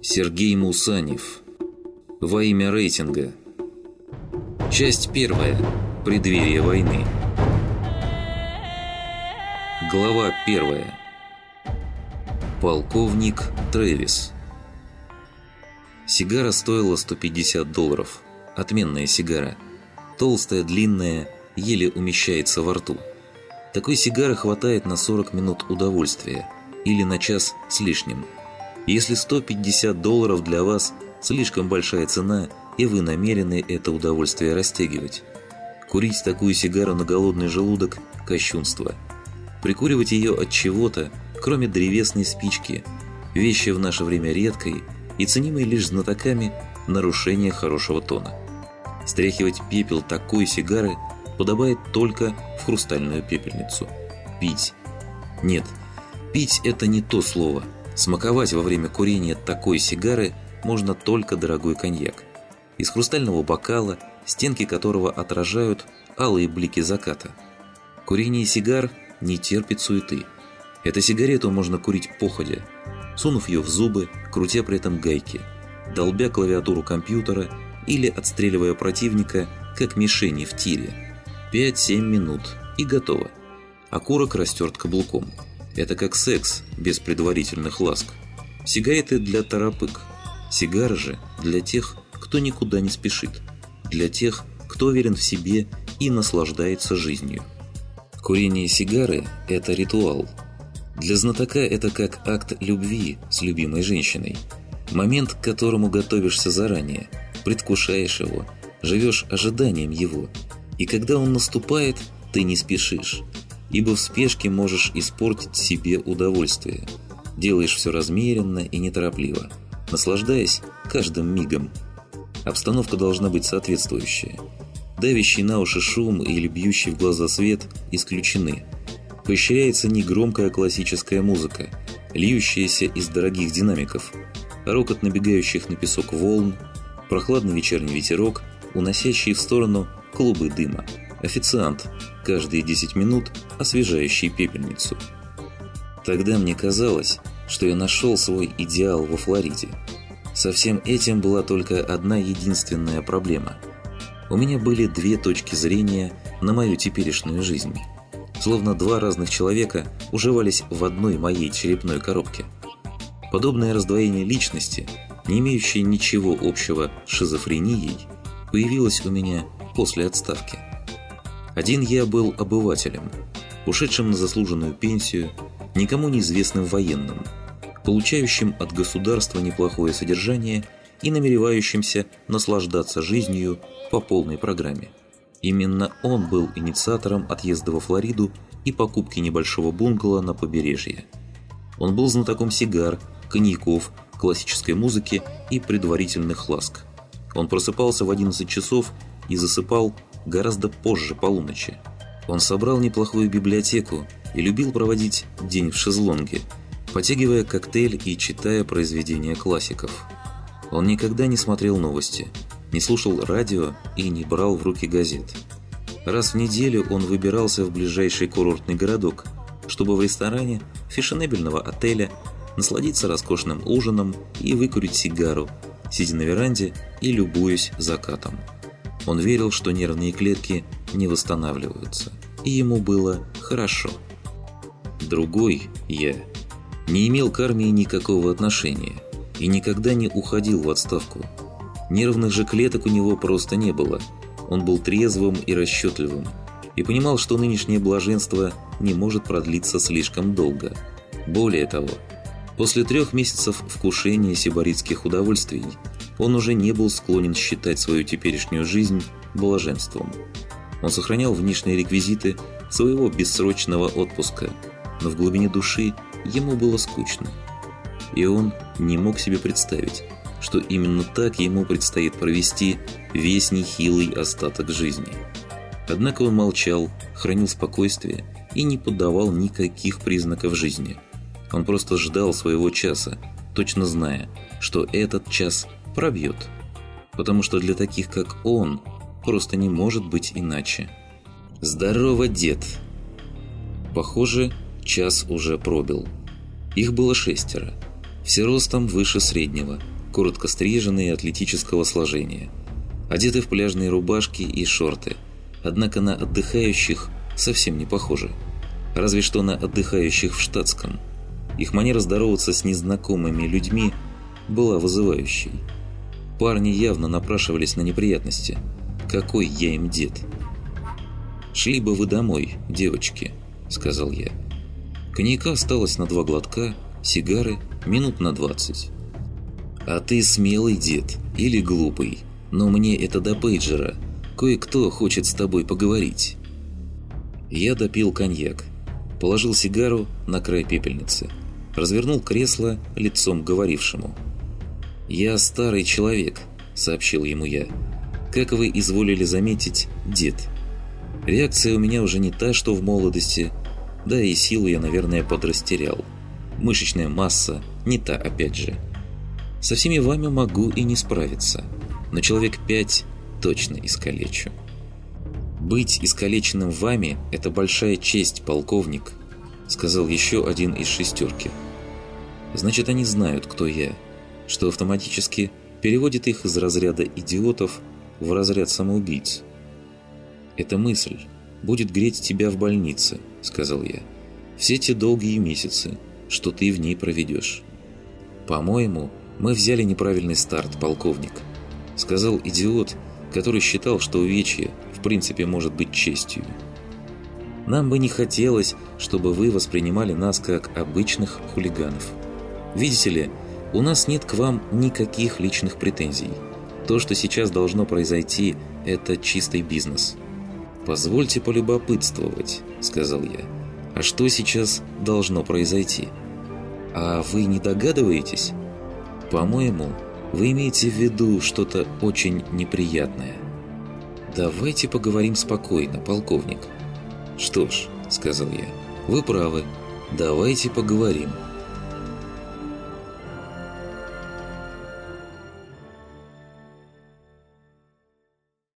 Сергей Мусанев. Во имя рейтинга. Часть первая. Преддверие войны. Глава первая. Полковник Трэвис. Сигара стоила 150 долларов. Отменная сигара. Толстая, длинная, еле умещается во рту. Такой сигары хватает на 40 минут удовольствия или на час с лишним. Если 150 долларов для вас слишком большая цена, и вы намерены это удовольствие растягивать. Курить такую сигару на голодный желудок – кощунство. Прикуривать ее от чего-то, кроме древесной спички, вещи в наше время редкой и ценимой лишь знатоками нарушение хорошего тона. Стряхивать пепел такой сигары подобает только в хрустальную пепельницу. Пить. Нет, пить – это не то слово. Смаковать во время курения такой сигары можно только дорогой коньяк. Из хрустального бокала, стенки которого отражают алые блики заката. Курение сигар не терпит суеты. Эту сигарету можно курить походя, сунув ее в зубы, крутя при этом гайки, долбя клавиатуру компьютера или отстреливая противника, как мишени в тире. 5-7 минут и готово. Окурок растерт каблуком. Это как секс без предварительных ласк. Сигареты для торопык. Сигары же для тех, кто никуда не спешит. Для тех, кто уверен в себе и наслаждается жизнью. Курение сигары – это ритуал. Для знатока это как акт любви с любимой женщиной. Момент, к которому готовишься заранее, предвкушаешь его, живешь ожиданием его – и когда он наступает, ты не спешишь, ибо в спешке можешь испортить себе удовольствие. Делаешь все размеренно и неторопливо, наслаждаясь каждым мигом. Обстановка должна быть соответствующая. Давящий на уши шум или бьющий в глаза свет исключены. Поощряется негромкая классическая музыка, льющаяся из дорогих динамиков, рокот набегающих на песок волн, прохладный вечерний ветерок, уносящий в сторону клубы дыма. Официант, каждые 10 минут освежающий пепельницу. Тогда мне казалось, что я нашел свой идеал во Флориде. Со всем этим была только одна единственная проблема. У меня были две точки зрения на мою теперешнюю жизнь. Словно два разных человека уживались в одной моей черепной коробке. Подобное раздвоение личности, не имеющее ничего общего с шизофренией, появилось у меня после отставки. Один я был обывателем, ушедшим на заслуженную пенсию, никому неизвестным военным, получающим от государства неплохое содержание и намеревающимся наслаждаться жизнью по полной программе. Именно он был инициатором отъезда во Флориду и покупки небольшого бунгало на побережье. Он был знатоком сигар, коньяков, классической музыки и предварительных ласк. Он просыпался в 11 часов и засыпал гораздо позже полуночи. Он собрал неплохую библиотеку и любил проводить день в шезлонге, потягивая коктейль и читая произведения классиков. Он никогда не смотрел новости, не слушал радио и не брал в руки газет. Раз в неделю он выбирался в ближайший курортный городок, чтобы в ресторане фешенебельного отеля насладиться роскошным ужином и выкурить сигару, сидя на веранде и любуясь закатом. Он верил, что нервные клетки не восстанавливаются, и ему было хорошо. Другой, я, не имел к армии никакого отношения и никогда не уходил в отставку. Нервных же клеток у него просто не было. Он был трезвым и расчетливым и понимал, что нынешнее блаженство не может продлиться слишком долго. Более того, после трех месяцев вкушения сибаритских удовольствий он уже не был склонен считать свою теперешнюю жизнь блаженством. Он сохранял внешние реквизиты своего бессрочного отпуска, но в глубине души ему было скучно. И он не мог себе представить, что именно так ему предстоит провести весь нехилый остаток жизни. Однако он молчал, хранил спокойствие и не подавал никаких признаков жизни. Он просто ждал своего часа, точно зная, что этот час пробьет. Потому что для таких, как он, просто не может быть иначе. «Здорово, дед!» Похоже, час уже пробил. Их было шестеро. Все ростом выше среднего, коротко стриженные атлетического сложения. Одеты в пляжные рубашки и шорты. Однако на отдыхающих совсем не похожи. Разве что на отдыхающих в штатском. Их манера здороваться с незнакомыми людьми была вызывающей. Парни явно напрашивались на неприятности. Какой я им дед? «Шли бы вы домой, девочки», — сказал я. Коньяка осталось на два глотка, сигары минут на двадцать. «А ты смелый дед или глупый, но мне это до пейджера. Кое-кто хочет с тобой поговорить». Я допил коньяк, положил сигару на край пепельницы, развернул кресло лицом к говорившему. «Я старый человек», — сообщил ему я. «Как вы изволили заметить, дед». Реакция у меня уже не та, что в молодости, да и силу я, наверное, подрастерял. Мышечная масса не та, опять же. Со всеми вами могу и не справиться, но человек пять точно искалечу. «Быть искалеченным вами – это большая честь, полковник», – сказал еще один из шестерки. «Значит, они знают, кто я» что автоматически переводит их из разряда идиотов в разряд самоубийц. «Эта мысль будет греть тебя в больнице», — сказал я. «Все те долгие месяцы, что ты в ней проведешь». «По-моему, мы взяли неправильный старт, полковник», — сказал идиот, который считал, что увечье в принципе может быть честью. «Нам бы не хотелось, чтобы вы воспринимали нас как обычных хулиганов. Видите ли, у нас нет к вам никаких личных претензий. То, что сейчас должно произойти, это чистый бизнес. «Позвольте полюбопытствовать», — сказал я. «А что сейчас должно произойти?» «А вы не догадываетесь?» «По-моему, вы имеете в виду что-то очень неприятное». «Давайте поговорим спокойно, полковник». «Что ж», — сказал я, — «вы правы. Давайте поговорим».